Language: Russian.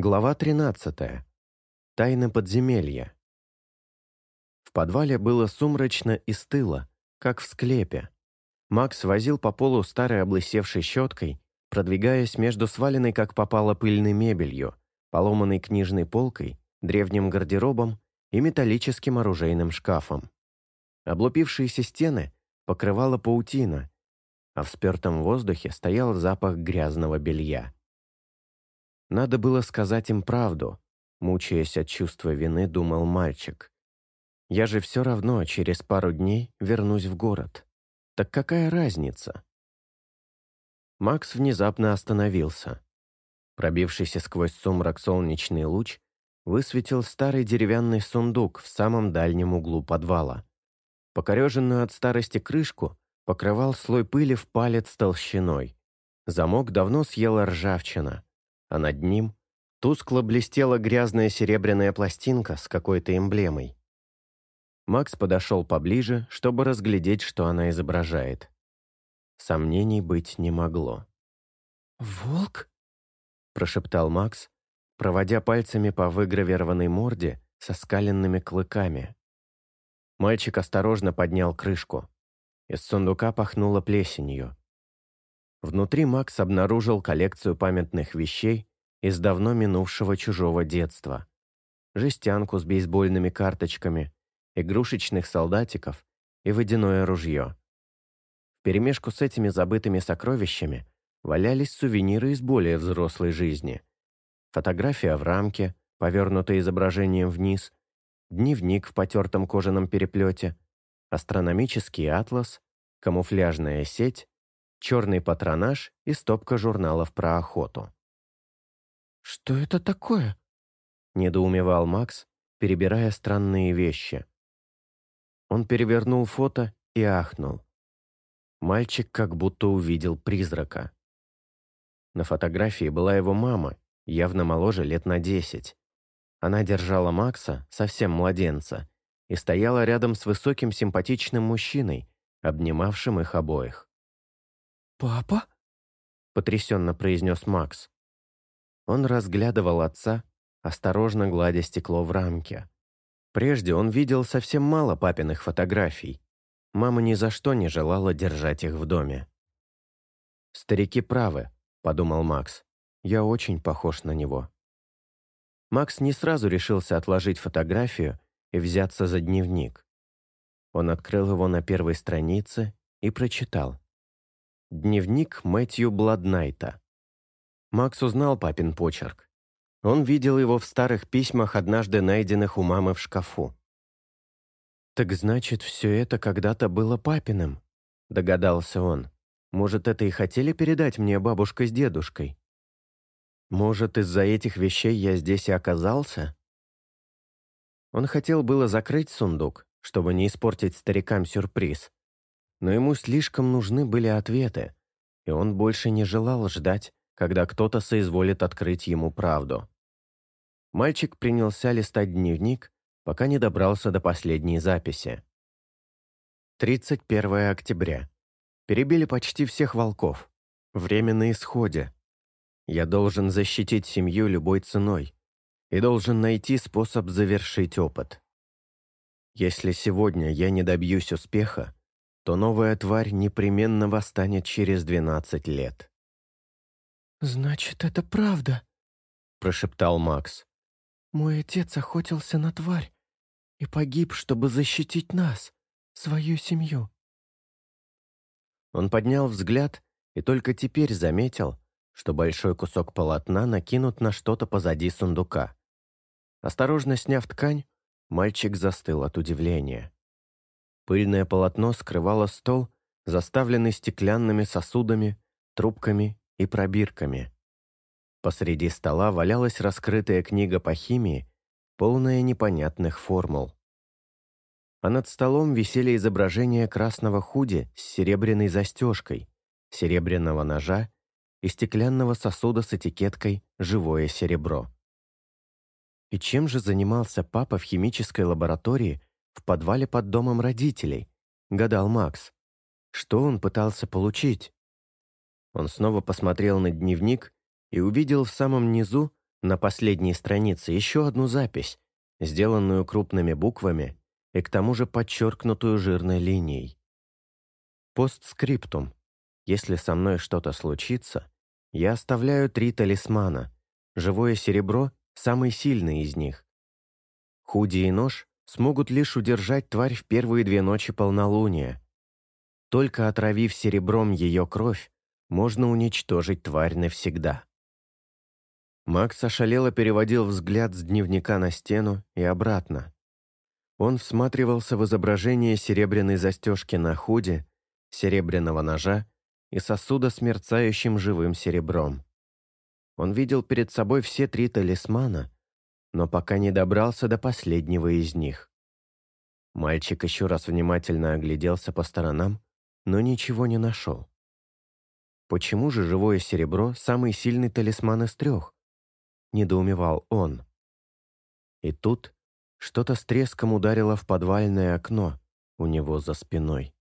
Глава 13. Тайны подземелья. В подвале было сумрачно и стыло, как в склепе. Макс возил по полу старой облысевшей щеткой, продвигаясь между сваленной как попало пыльной мебелью, поломанной книжной полкой, древним гардеробом и металлическим оружейным шкафом. Облупившиеся стены покрывала паутина, а в спертом воздухе стоял запах грязного белья. Надо было сказать им правду, мучаясь от чувства вины, думал мальчик. Я же все равно через пару дней вернусь в город. Так какая разница? Макс внезапно остановился. Пробившийся сквозь сумрак солнечный луч высветил старый деревянный сундук в самом дальнем углу подвала. Покореженную от старости крышку покрывал слой пыли в палец толщиной. Замок давно съела ржавчина а над ним тускло блестела грязная серебряная пластинка с какой-то эмблемой. Макс подошел поближе, чтобы разглядеть, что она изображает. Сомнений быть не могло. «Волк?» – прошептал Макс, проводя пальцами по выгравированной морде со скаленными клыками. Мальчик осторожно поднял крышку. Из сундука пахнуло плесенью. Внутри Макс обнаружил коллекцию памятных вещей из давно минувшего чужого детства. Жестянку с бейсбольными карточками, игрушечных солдатиков и водяное ружье. Вперемешку с этими забытыми сокровищами валялись сувениры из более взрослой жизни. Фотография в рамке, повернутая изображением вниз, дневник в потертом кожаном переплете, астрономический атлас, камуфляжная сеть черный патронаж и стопка журналов про охоту. «Что это такое?» – недоумевал Макс, перебирая странные вещи. Он перевернул фото и ахнул. Мальчик как будто увидел призрака. На фотографии была его мама, явно моложе лет на десять. Она держала Макса, совсем младенца, и стояла рядом с высоким симпатичным мужчиной, обнимавшим их обоих. «Папа?» — потрясенно произнес Макс. Он разглядывал отца, осторожно гладя стекло в рамке. Прежде он видел совсем мало папиных фотографий. Мама ни за что не желала держать их в доме. «Старики правы», — подумал Макс. «Я очень похож на него». Макс не сразу решился отложить фотографию и взяться за дневник. Он открыл его на первой странице и прочитал. Дневник Мэтью Бладнайта. Макс узнал папин почерк. Он видел его в старых письмах, однажды найденных у мамы в шкафу. «Так значит, все это когда-то было папиным», — догадался он. «Может, это и хотели передать мне бабушка с дедушкой? Может, из-за этих вещей я здесь и оказался?» Он хотел было закрыть сундук, чтобы не испортить старикам сюрприз, но ему слишком нужны были ответы, и он больше не желал ждать, когда кто-то соизволит открыть ему правду. Мальчик принялся листать дневник, пока не добрался до последней записи. 31 октября. Перебили почти всех волков. Время на исходе. Я должен защитить семью любой ценой и должен найти способ завершить опыт. Если сегодня я не добьюсь успеха, то новая тварь непременно восстанет через двенадцать лет. «Значит, это правда», — прошептал Макс. «Мой отец охотился на тварь и погиб, чтобы защитить нас, свою семью». Он поднял взгляд и только теперь заметил, что большой кусок полотна накинут на что-то позади сундука. Осторожно сняв ткань, мальчик застыл от удивления. Пыльное полотно скрывало стол, заставленный стеклянными сосудами, трубками и пробирками. Посреди стола валялась раскрытая книга по химии, полная непонятных формул. А над столом висели изображения красного худи с серебряной застежкой, серебряного ножа и стеклянного сосуда с этикеткой «Живое серебро». И чем же занимался папа в химической лаборатории в подвале под домом родителей, гадал Макс. Что он пытался получить? Он снова посмотрел на дневник и увидел в самом низу На последней странице еще одну запись, сделанную крупными буквами и к тому же подчеркнутую жирной линией. Постскриптум. Если со мной что-то случится, я оставляю три талисмана. Живое серебро — самый сильный из них. Худи и нож смогут лишь удержать тварь в первые две ночи полнолуния. Только отравив серебром ее кровь, можно уничтожить тварь навсегда. Макс ошалело переводил взгляд с дневника на стену и обратно. Он всматривался в изображение серебряной застежки на худе, серебряного ножа и сосуда с мерцающим живым серебром. Он видел перед собой все три талисмана, но пока не добрался до последнего из них. Мальчик еще раз внимательно огляделся по сторонам, но ничего не нашел. Почему же живое серебро – самый сильный талисман из трех? — недоумевал он. И тут что-то с треском ударило в подвальное окно у него за спиной.